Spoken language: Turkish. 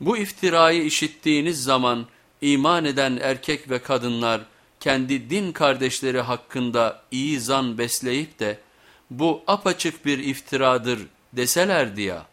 Bu iftirayı işittiğiniz zaman iman eden erkek ve kadınlar kendi din kardeşleri hakkında iyi zan besleyip de bu apaçık bir iftiradır deselerdi ya.